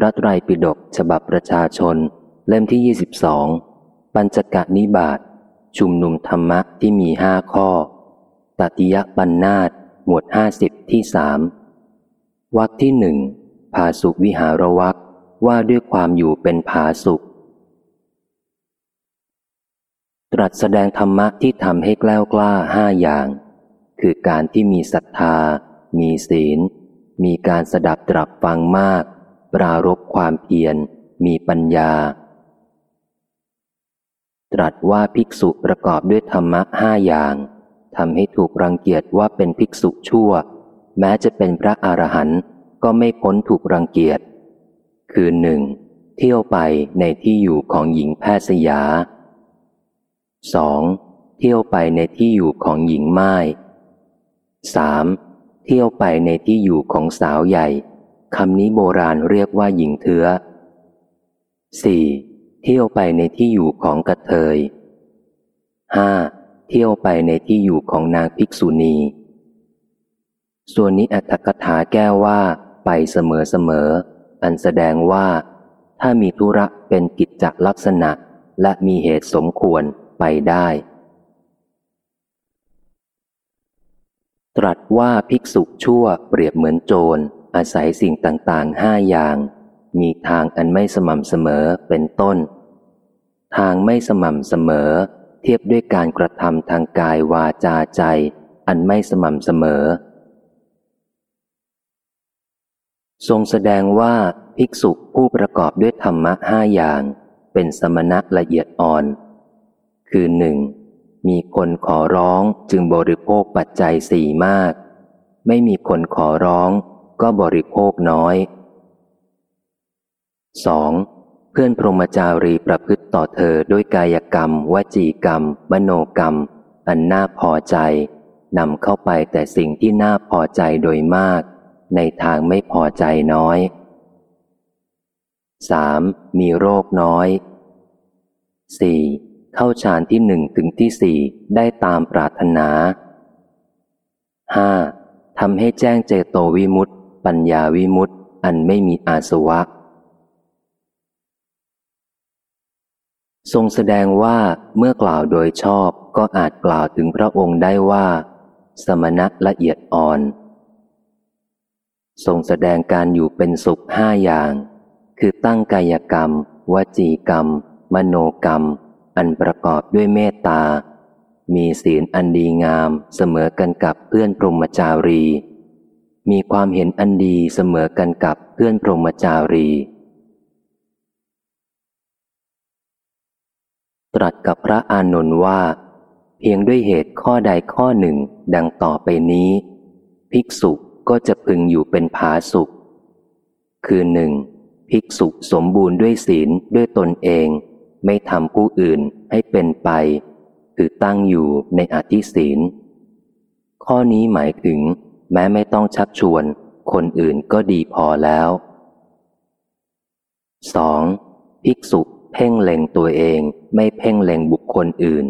พระไตรปิฎกฉบับประชาชน เล่มที่ 22 ปัญจกะนิบาตชุมนุมธรรมะที่มีห้าข้อตติยปัญนนาตหมวดห้าสิบที่สามวักที่หนึ่งภาสุวิหารวักว่าด้วยความอยู่เป็นผาสุข ตรัสแสดงธรรมะที่ทำให้กล้ากล้าห้าอย่าง คือการที่มีศรัทธา มีศีล มีการสดับตรับฟังมาก ปรารบความเพียร มีปัญญา ตรัสว่าภิกษุประกอบด้วยธรรมะห้าอย่างทำให้ถูกรังเกียจว่าเป็นภิกษุชั่ว แม้จะเป็นพระอรหันต์ก็ไม่พ้นถูกรังเกียจ คือหนึ่งเที่ยวไปในที่อยู่ของหญิงแพทย์สยาสองเที่ยวไปในที่อยู่ของหญิงไม้สามเที่ยวไปในที่อยู่ของสาวใหญ่ คำนี้โบราณเรียกว่าหญิงเถือสี่เที่ยวไปในที่อยู่ของกระเทยห้าเที่ยวไปในที่อยู่ของนางภิกษุณี ส่วนนี้อัตถกถาแก้ว่าไปเสมอเสมอ อันแสดงว่า ถ้ามีธุระเป็นกิจจลักษณะและมีเหตุสมควรไปได้ ตรัสว่าภิกษุชั่วเปรียบเหมือนโจร อาศัยสิ่งต่างๆห้าอย่าง มีทางอันไม่สม่ำเสมอเป็นต้น ทางไม่สม่ำเสมอ เทียบด้วยการกระทำทางกายวาจาใจ อันไม่สม่ำเสมอ ทรงแสดงว่าภิกษุผู้ประกอบด้วยธรรมะห้าอย่าง เป็นสมณะละเอียดอ่อน คือหนึ่งมีคนขอร้องจึงบริโภคปัจจัยสี่มาก ไม่มีคนขอร้อง ก็บริโภคน้อย 2. เพื่อนพรหมจารีประพฤติต่อเธอด้วยกายกรรม วจีกรรม มโนกรรม อันน่าพอใจนำเข้าไปแต่สิ่งที่น่าพอใจโดยมาก ในทางไม่พอใจน้อย 3. มีโรคน้อย 4. เข้าฌานที่หนึ่งถึงที่สี่ได้ตามปรารถนาห้าทำให้แจ้งเจโตวิมุตติ ปัญญาวิมุตติอันไม่มีอาสวะ ทรงแสดงว่าเมื่อกล่าวโดยชอบก็อาจกล่าวถึงพระองค์ได้ว่า สมณะละเอียดอ่อน ทรงแสดงการอยู่เป็นสุขห้าอย่าง คือตั้งกายกรรม วจีกรรม มโนกรรม อันประกอบด้วยเมตตา มีศีลอันดีงามเสมอกันกับเพื่อนพรหมจารี มีความเห็นอันดีเสมอกันกับเพื่อนพรหมจารี ตรัสกับพระอานนท์ว่า เพียงด้วยเหตุข้อใดข้อหนึ่งดังต่อไปนี้ ภิกษุก็จะพึงอยู่เป็นผาสุข คือหนึ่งภิกษุสมบูรณ์ด้วยศีลด้วยตนเอง ไม่ทำผู้อื่นให้เป็นไป คือตั้งอยู่ในอธิศีล ข้อนี้หมายถึง แม้ไม่ต้องชักชวน คนอื่นก็ดีพอแล้ว 2. ภิกษุเพ่งเล็งตัวเองไม่เพ่งเล็งบุคคลอื่น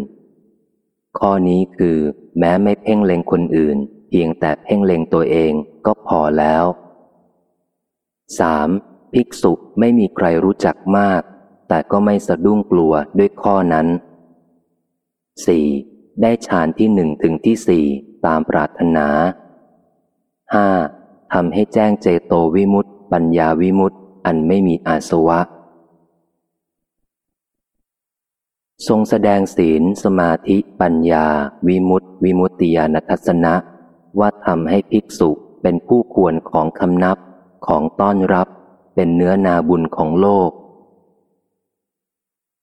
ข้อนี้คือ แม้ไม่เพ่งเล็งคนอื่น เพียงแต่เพ่งเล็งตัวเองก็พอแล้ว 3. ภิกษุไม่มีใครรู้จักมาก แต่ก็ไม่สะดุ้งกลัวด้วยข้อนั้น 4. ได้ฌานที่หนึ่งถึงที่สี่ตามปรารถนา 5. ทำให้แจ้งเจโตวิมุตติปัญญาวิมุตติอันไม่มีอาสวะ ทรงแสดงศีล สมาธิ ปัญญา วิมุตติวิมุตติญาณทัศนะ ว่าทำให้ภิกษุเป็นผู้ควรของคำนับของต้อนรับ เป็นเนื้อนาบุญของโลก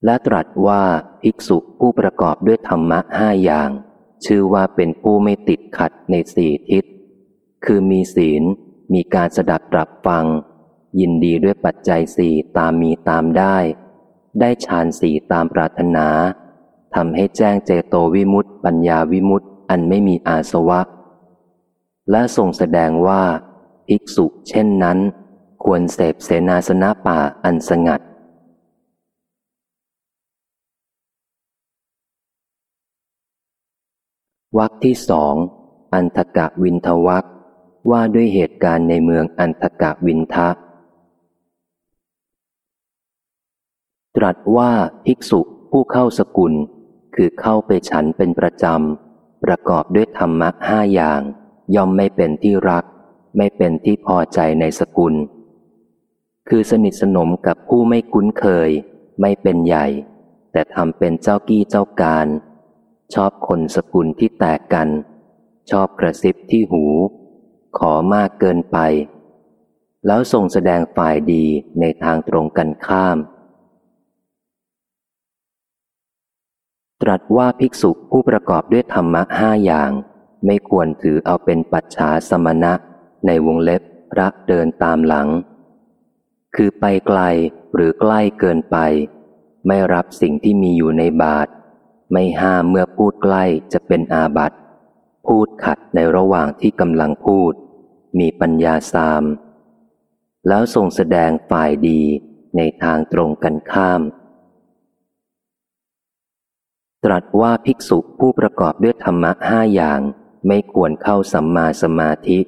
และตรัสว่าภิกษุผู้ประกอบด้วยธรรมะห้าอย่าง ชื่อว่าเป็นผู้ไม่ติดขัดในสี่ทิศ คือมีศีล มีการสดับตรับฟัง ยินดีด้วยปัจจัยสี่ตามมีตามได้ ได้ฌานสี่ตามปรารถนาทำให้แจ้งเจโตวิมุตติปัญญาวิมุตติอันไม่มีอาสวะ และทรงแสดงว่า ภิกษุเช่นนั้น ควรเสพเสนาสนะป่าอันสงัด วักที่สองอันทกะวินทวัก ว่าด้วยเหตุการณ์ในเมืองอันทกะวินทะ ตรัสว่าภิกษุผู้เข้าสกุล คือเข้าไปฉันเป็นประจำ ประกอบด้วยธรรมะห้าอย่าง ย่อมไม่เป็นที่รัก ไม่เป็นที่พอใจในสกุล คือสนิทสนมกับผู้ไม่คุ้นเคย ไม่เป็นใหญ่ แต่ทำเป็นเจ้ากี้เจ้าการ ชอบคนสกุลที่แตกกัน ชอบกระซิบที่หู ขอมากเกินไป แล้วทรงแสดงฝ่ายดีในทางตรงกันข้าม ตรัสว่าภิกษุผู้ประกอบด้วยธรรมะห้าอย่าง ไม่ควรถือเอาเป็นปัจฉาสมณะ ในวงเล็บพระเดินตามหลัง คือไปไกลหรือใกล้เกินไป ไม่รับสิ่งที่มีอยู่ในบาท ไม่ห้ามเมื่อพูดใกล้จะเป็นอาบัตพูดขัดในระหว่างที่กำลังพูด มีปัญญาสาม แล้วทรงแสดงฝ่ายดีในทางตรงกันข้าม ตรัสว่าภิกษุผู้ประกอบด้วยธรรมะห้าอย่างไม่ควรเข้าสัมมาสมาธิ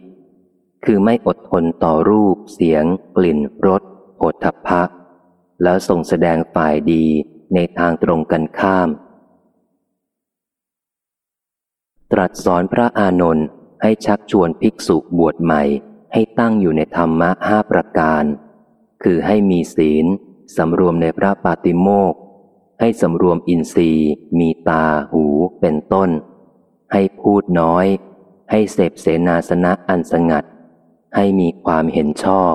คือไม่อดทนต่อรูป เสียง กลิ่นรสโผฏฐัพพะแล้วส่งแสดงฝ่ายดีในทางตรงกันข้าม ตรัสสอนพระอานนท์ ให้ชักชวนภิกษุบวชใหม่ ให้ตั้งอยู่ในธรรมะห้าประการ คือให้มีศีลสำรวมในพระปาติโมกให้สำรวมอินทรีย์ มีตาหูเป็นต้น ให้พูดน้อย ให้เสพเสนาสนะอันสงัด ให้มีความเห็นชอบ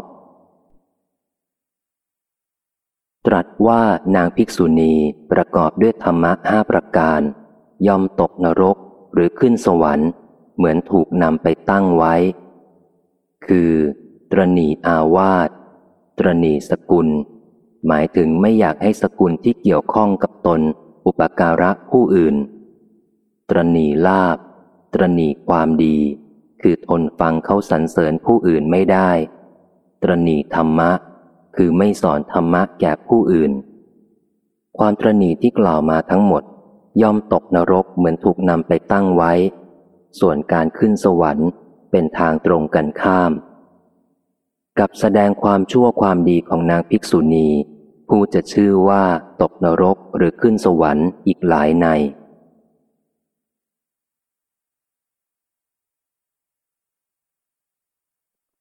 ตรัสว่านางภิกษุณีประกอบด้วยธรรมะห้าประการ ย่อมตกนรกหรือขึ้นสวรรค์ เหมือนถูกนำไปตั้งไว้ คือ ตรณีอาวาสตรณีสกุล หมายถึงไม่อยากให้สกุลที่เกี่ยวข้องกับตน อุปการะผู้อื่น ตรณีลาบ ตรณีความดี คือทนฟังเขาสรรเสริญผู้อื่นไม่ได้ ตรณีธรรมะ คือไม่สอนธรรมะแก่ผู้อื่น ความตรณีที่กล่าวมาทั้งหมด ย่อมตกนรกเหมือนถูกนำไปตั้งไว้ ส่วนการขึ้นสวรรค์เป็นทางตรงกันข้าม กับแสดงความชั่วความดีของนางภิกษุณี ผู้จะชื่อว่าตกนรกหรือขึ้นสวรรค์อีกหลายใน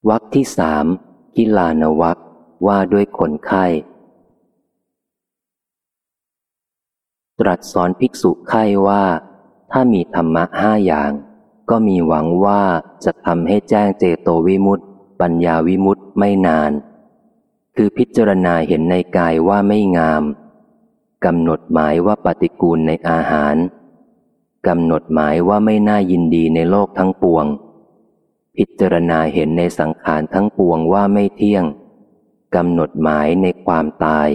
วักที่สามกิลานวักว่าด้วยคนไข้ ตรัสสอนภิกษุไข้ว่า ถ้ามีธรรมะห้าอย่าง ก็มีหวังว่าจะทำให้แจ้งเจโตวิมุตติปัญญาวิมุตติไม่นาน คือพิจารณาเห็นในกายว่าไม่งามกำหนดหมายว่าปฏิกูลในอาหารกำหนดหมายว่าไม่น่ายินดีในโลกทั้งปวง พิจารณาเห็นในสังขารทั้งปวงว่าไม่เที่ยงกำหนดหมายในความตาย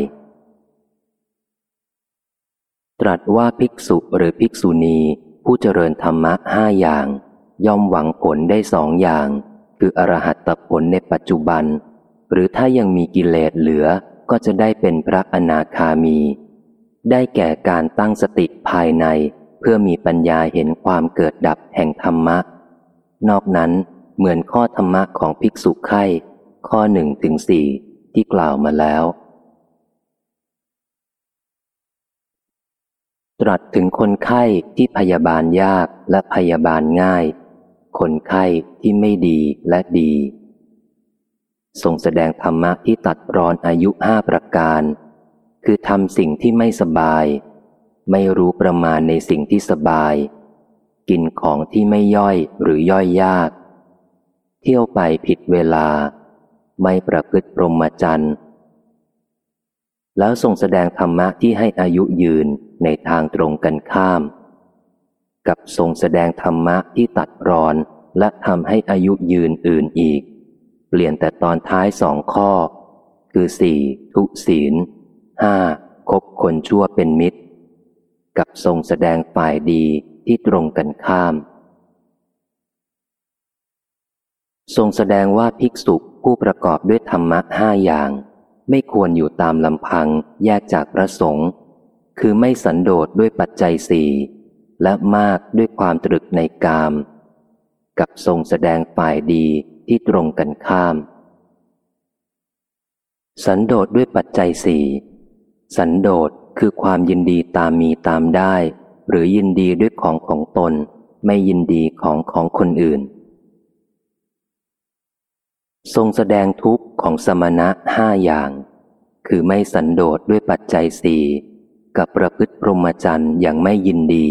ตรัสว่าภิกษุหรือภิกษุณีผู้เจริญธรรมะห้าอย่าง ย่อมหวังผลได้สองอย่าง คืออรหัตผลในปัจจุบัน หรือถ้ายังมีกิเลสเหลือก็จะได้เป็นพระอนาคามี ได้แก่การตั้งสติภายใน เพื่อมีปัญญาเห็นความเกิดดับแห่งธรรมะ นอกนั้นเหมือนข้อธรรมะของภิกษุไข่ข้อหนึ่งถึงสี่ที่กล่าวมาแล้ว ตรัสถึงคนไข้ที่พยาบาลยากและพยาบาลง่าย คนไข้ที่ไม่ดีและดีทรงแสดงธรรมะที่ตัดรอนอายุห้าประการ คือทำสิ่งที่ไม่สบาย ไม่รู้ประมาณในสิ่งที่สบาย กินของที่ไม่ย่อยหรือย่อยยาก เที่ยวไปผิดเวลา ไม่ประพฤติพรหมจรรย์แล้วทรงแสดงธรรมะที่ให้อายุยืนในทางตรงกันข้าม กับทรงแสดงธรรมะที่ตัดรอน และทำให้อายุยืนอื่นอีก เปลี่ยนแต่ตอนท้ายสองข้อ คือสี่ทุศีลห้าคบคนชั่วเป็นมิตร กับทรงแสดงฝ่ายดีที่ตรงกันข้าม ทรงแสดงว่าภิกษุผู้ประกอบด้วยธรรมะห้าอย่าง ไม่ควรอยู่ตามลำพังแยกจากพระสงฆ์คือไม่สันโดษด้วยปัจจัยสี่ และมากด้วยความตรึกในกาม กับทรงแสดงฝ่ายดีที่ตรงกันข้าม สันโดษด้วยปัจจัยสี่สันโดษคือความยินดีตามมีตามได้ หรือยินดีด้วยของของตน ไม่ยินดีของของคนอื่น ทรงแสดงทุกข์ของสมณะห้าอย่าง คือไม่สันโดษด้วยปัจจัยสี่กับประพฤติพรหมจรรย์อย่างไม่ยินดี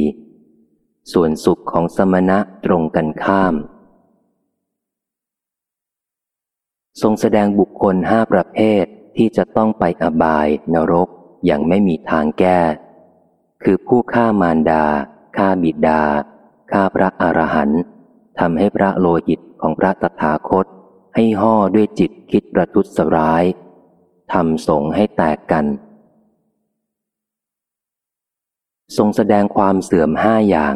ส่วนสุขของสมณะตรงกันข้าม ทรงแสดงบุคคลห้าประเภทที่จะต้องไปอบายนรกอย่างไม่มีทางแก้ คือผู้ฆ่ามารดาฆ่าบิดาฆ่าพระอรหันต์ทำให้พระโลหิตของพระตถาคต ให้ห่อด้วยจิตคิดประทุษร้ายทำสงให้แตกกัน ทรงแสดงความเสื่อมห้าอย่าง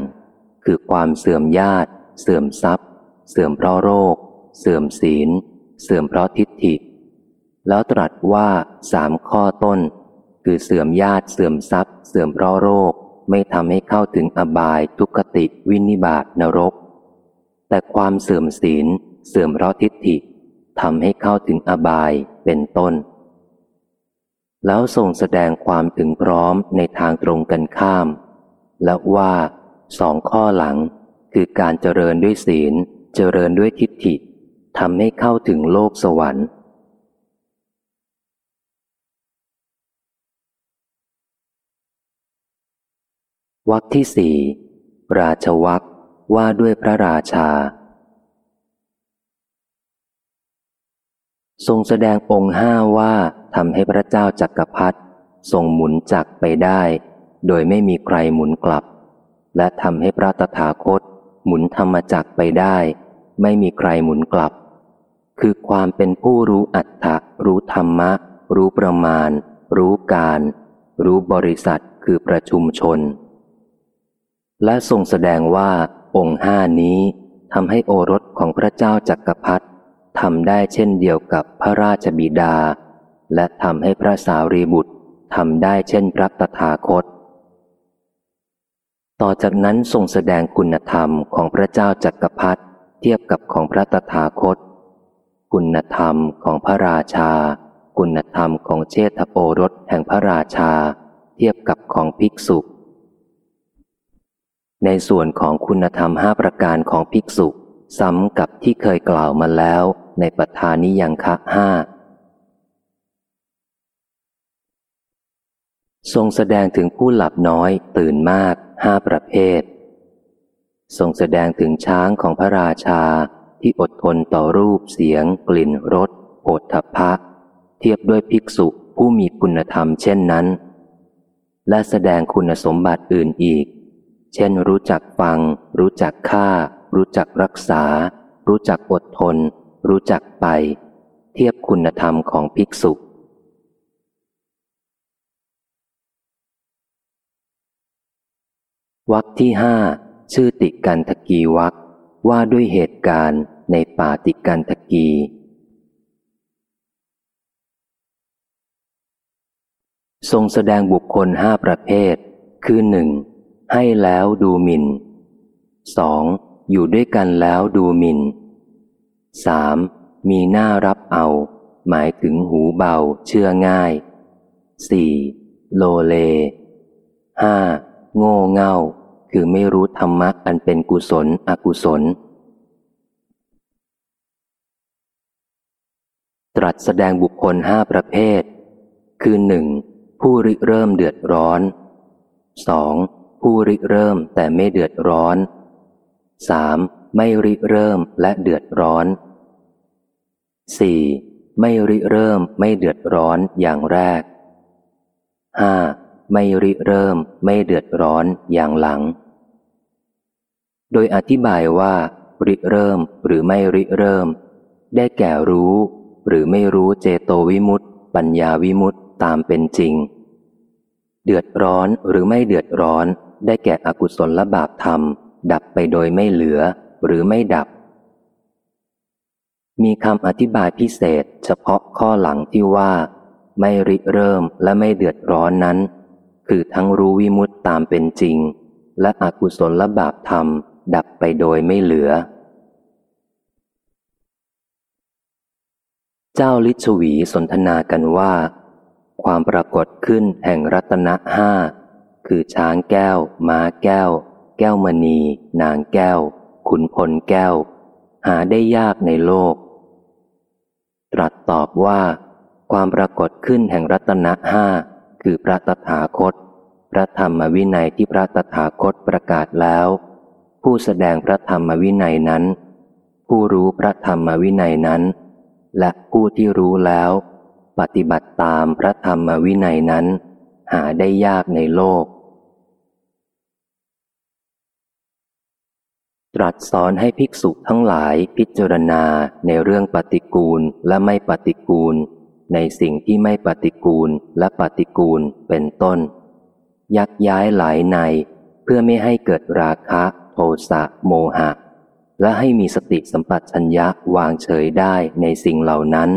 คือความเสื่อมญาติ เสื่อมทรัพย์ เสื่อมเพราะโรค เสื่อมศีล เสื่อมเพราะทิฏฐิ แล้วตรัสว่าสามข้อต้น คือเสื่อมญาติ เสื่อมทรัพย์ เสื่อมเพราะโรค ไม่ทำให้เข้าถึงอบายทุกขติวินิบาตนรก แต่ความเสื่อมศีล เสื่อมเพราะทิฏฐิทำให้เข้าถึงอบายเป็นต้น แล้วทรงแสดงความถึงพร้อมในทางตรงกันข้าม และว่า สองข้อหลัง คือการเจริญด้วยศีล เจริญด้วยทิฏฐิทำให้เข้าถึงโลกสวรรค์ วักที่สี่ราชวักว่าด้วยพระราชา ทรงแสดงองค์ห้าว่าทำให้พระเจ้าจักรพรรดิทรงหมุนจักไปได้ โดยไม่มีใครหมุนกลับ และทำให้พระตถาคต หมุนธรรมจักไปได้ ไม่มีใครหมุนกลับ คือความเป็นผู้รู้อัตถะรู้ธรรมะ รู้ประมาณ รู้การ รู้บริษัทคือประชุมชน และทรงแสดงว่าองค์ห้านี้ทำให้โอรสของพระเจ้าจักรพรรดิทำได้เช่นเดียวกับพระราชบิดา และทำให้พระสารีบุตรทำได้เช่นพระตถาคต ต่อจากนั้นทรงแสดงคุณธรรมของพระเจ้าจักรพรรดิเทียบกับของพระตถาคต คุณธรรมของพระราชา คุณธรรมของเชษฐโอรสแห่งพระราชา เทียบกับของภิกษุ ในส่วนของคุณธรรมห้าประการของภิกษุซ้ำกับที่เคยกล่าวมาแล้วในปทานิยังคะห้า ทรงแสดงถึงผู้หลับน้อยตื่นมากห้าประเภท ทรงแสดงถึงช้างของพระราชาที่อดทนต่อรูปเสียง กลิ่นรสโผฏฐพะ เทียบด้วยภิกษุผู้มีคุณธรรมเช่นนั้น และแสดงคุณสมบัติอื่นอีก เช่นรู้จักฟัง รู้จักฆ่า รู้จักรักษา รู้จักอดทน รู้จักไป เทียบคุณธรรมของภิกษุ วักที่ห้าชื่อติกันทกีวักว่าด้วยเหตุการณ์ในป่าติกันทกี ทรงแสดงบุคคลห้าประเภท คือหนึ่งให้แล้วดูหมิน่นสองอยู่ด้วยกันแล้วดูหมิน่นสามมีหน้ารับเอา หมายถึงหูเบาเชื่อง่ายสี่โลเลห้าโง่เง่า คือไม่รู้ธรรมะอันเป็นกุศล อกุศล ตรัสแสดงบุคคลห้าประเภท คือหนึ่งผู้ริเริ่มเดือดร้อนสองผู้ริเริ่มแต่ไม่เดือดร้อน 3. ไม่ริเริ่มและเดือดร้อน 4. ไม่ริเริ่มไม่เดือดร้อนอย่างแรก 5. ไม่ริเริ่มไม่เดือดร้อนอย่างหลัง โดยอธิบายว่า ริเริ่มหรือไม่ริเริ่ม ได้แก่รู้ หรือไม่รู้เจโตวิมุตต์ปัญญาวิมุตต์ตามเป็นจริง เดือดร้อนหรือไม่เดือดร้อน ได้แก่อกุศลละบาปธรรม ดับไปโดยไม่เหลือ หรือไม่ดับ มีคำอธิบายพิเศษ เฉพาะข้อหลังที่ว่า ไม่ริเริ่มและไม่เดือดร้อนนั้น คือทั้งรู้วิมุตตามเป็นจริง และอกุศลละบาปธรรม ดับไปโดยไม่เหลือ เจ้าลิชวีสนทนากันว่า ความปรากฏขึ้นแห่งรัตนะห้าคือช้างแก้ว ม้าแก้ว แก้วมณี นางแก้ว ขุนพลแก้ว หาได้ยากในโลก ตรัสตอบว่า ความปรากฏขึ้นแห่งรัตนะห้า คือพระตถาคต พระธรรมวินัยที่พระตถาคตประกาศแล้ว ผู้แสดงพระธรรมวินัยนั้น ผู้รู้พระธรรมวินัยนั้น และผู้ที่รู้แล้ว ปฏิบัติตามพระธรรมวินัยนั้น หาได้ยากในโลก ตรัสสอนให้ภิกษุทั้งหลายพิจารณาในเรื่องปฏิกูลและไม่ปฏิกูล ในสิ่งที่ไม่ปฏิกูลและปฏิกูลเป็นต้น ยักย้ายหลายใน เพื่อไม่ให้เกิดราคะ โทสะโมหะ และให้มีสติสัมปชัญญะวางเฉยได้ในสิ่งเหล่านั้น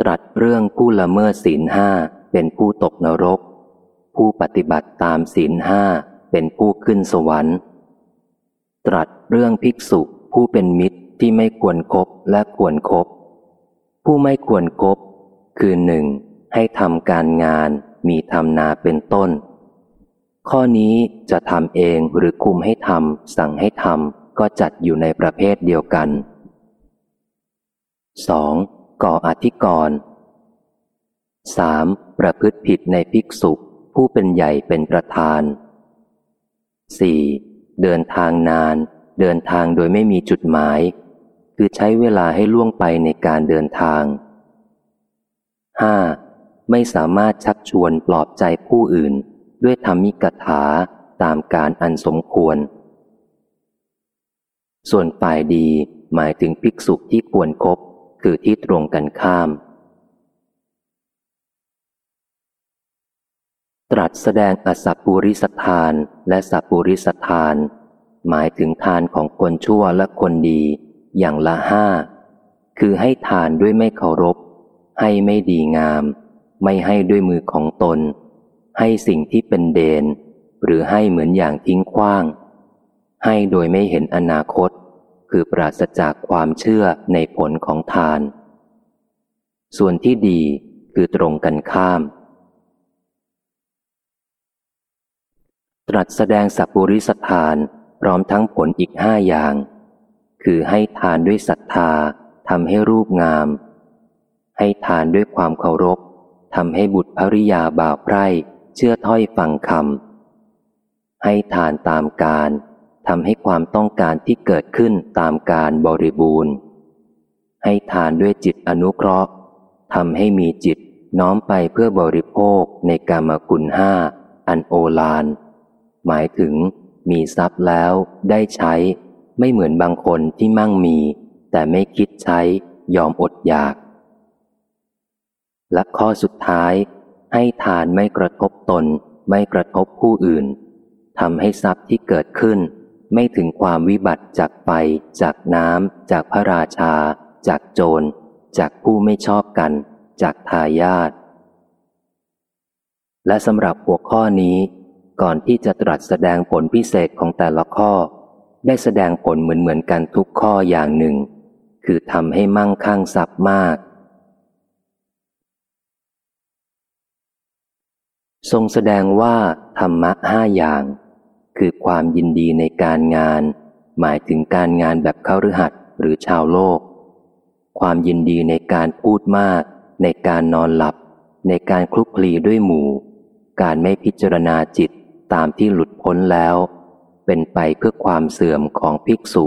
ตรัสเรื่องผู้ละเมิดศีลห้าเป็นผู้ตกนรก ผู้ปฏิบัติตามศีลห้าเป็นผู้ขึ้นสวรรค์ ตรัสเรื่องภิกษุผู้เป็นมิตร ที่ไม่ควรครบและควรครบผู้ไม่ควรครบคือหนึ่งให้ทำการงานมีทำนาเป็นต้น ข้อนี้จะทำเองหรือคุมให้ทำสั่งให้ทำก็จัดอยู่ในประเภทเดียวกัน 2. ก่ออธิกรณ์สามประพฤติผิดในภิกษุผู้เป็นใหญ่เป็นประธานสี่เดินทางนาน เดินทางโดยไม่มีจุดหมาย คือใช้เวลาให้ล่วงไปในการเดินทางห้าไม่สามารถชักชวนปลอบใจผู้อื่น ด้วยธรรมิกถาตามการอันสมควร ส่วนฝ่ายดีหมายถึงภิกษุที่ควรครบคือที่ตรงกันข้าม ตรัสแสดงอสัปุริสทานและสัปุริสทาน หมายถึงทานของคนชั่วและคนดี อย่างละห้า คือให้ทานด้วยไม่เคารพ ให้ไม่ดีงาม ไม่ให้ด้วยมือของตน ให้สิ่งที่เป็นเดน หรือให้เหมือนอย่างทิ้งขว้าง ให้โดยไม่เห็นอนาคต คือปราศจากความเชื่อในผลของทาน ส่วนที่ดีคือตรงกันข้าม ตรัสแสดงสัพปริสทานพร้อมทั้งผลอีกห้าอย่าง คือให้ทานด้วยศรัทธาทำให้รูปงาม ให้ทานด้วยความเคารพทำให้บุตรภริยาบ่าวไพร่เชื่อถ้อยฟังคำให้ทานตามการทำให้ความต้องการที่เกิดขึ้นตามการบริบูรณ์ ให้ทานด้วยจิตอนุเคราะห์ทำให้มีจิตน้อมไปเพื่อบริโภคในกามกุลห้าอันโอลาน หมายถึงมีทรัพย์แล้วได้ใช้ ไม่เหมือนบางคนที่มั่งมี แต่ไม่คิดใช้ยอมอดอยาก และข้อสุดท้าย ให้ทานไม่กระทบตน ไม่กระทบผู้อื่นทำให้ทรัพย์ที่เกิดขึ้น ไม่ถึงความวิบัติจากไฟจากน้ำจากพระราชา จากโจร จากผู้ไม่ชอบกัน จากทายาทและสำหรับหัวข้อนี้ ก่อนที่จะตรัสแสดงผลพิเศษของแต่ละข้อ ได้แสดงผลเหมือนเหมือนกันทุกข้ออย่างหนึ่ง คือทำให้มั่งคั่งทรัพย์มาก ทรงแสดงว่า ธรรมะห้าอย่าง คือความยินดีในการงาน หมายถึงการงานแบบเข้าฤหัสหรือชาวโลก ความยินดีในการพูดมาก ในการนอนหลับ ในการคลุกคลีด้วยหมู่ การไม่พิจารณาจิตตามที่หลุดพ้นแล้ว เป็นไปเพื่อความเสื่อมของภิกษุ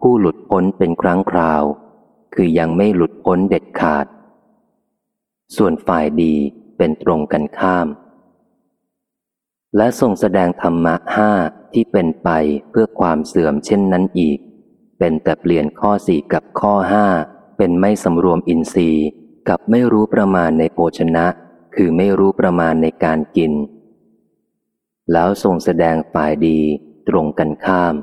ผู้หลุดพ้นเป็นครั้งคราว คือยังไม่หลุดพ้นเด็ดขาด ส่วนฝ่ายดีเป็นตรงกันข้าม และทรงแสดงธรรมะห้าที่เป็นไปเพื่อความเสื่อมเช่นนั้นอีก เป็นแต่เปลี่ยนข้อสี่กับข้อห้าเป็นไม่สำรวมอินทรีย์กับไม่รู้ประมาณในโภชนะ คือไม่รู้ประมาณในการกิน แล้วทรงแสดงฝ่ายดี รงกันข้าม